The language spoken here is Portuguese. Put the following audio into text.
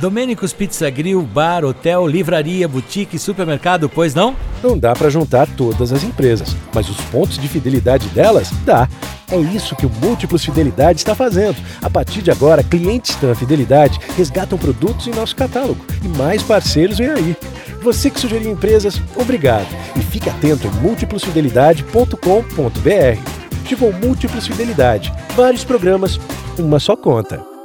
Domênicos Pizza Grill, bar, hotel, livraria, boutique, supermercado, pois não? Não dá para juntar todas as empresas, mas os pontos de fidelidade delas dá. É isso que o Múltiplos Fidelidade está fazendo. A partir de agora, clientes da Fidelidade resgatam produtos em nosso catálogo e mais parceiros vem aí. Você que sugeriu empresas, obrigado. E fique atento em múltiplosfidelidade.com.br. o Múltiplos Fidelidade. Vários programas, uma só conta.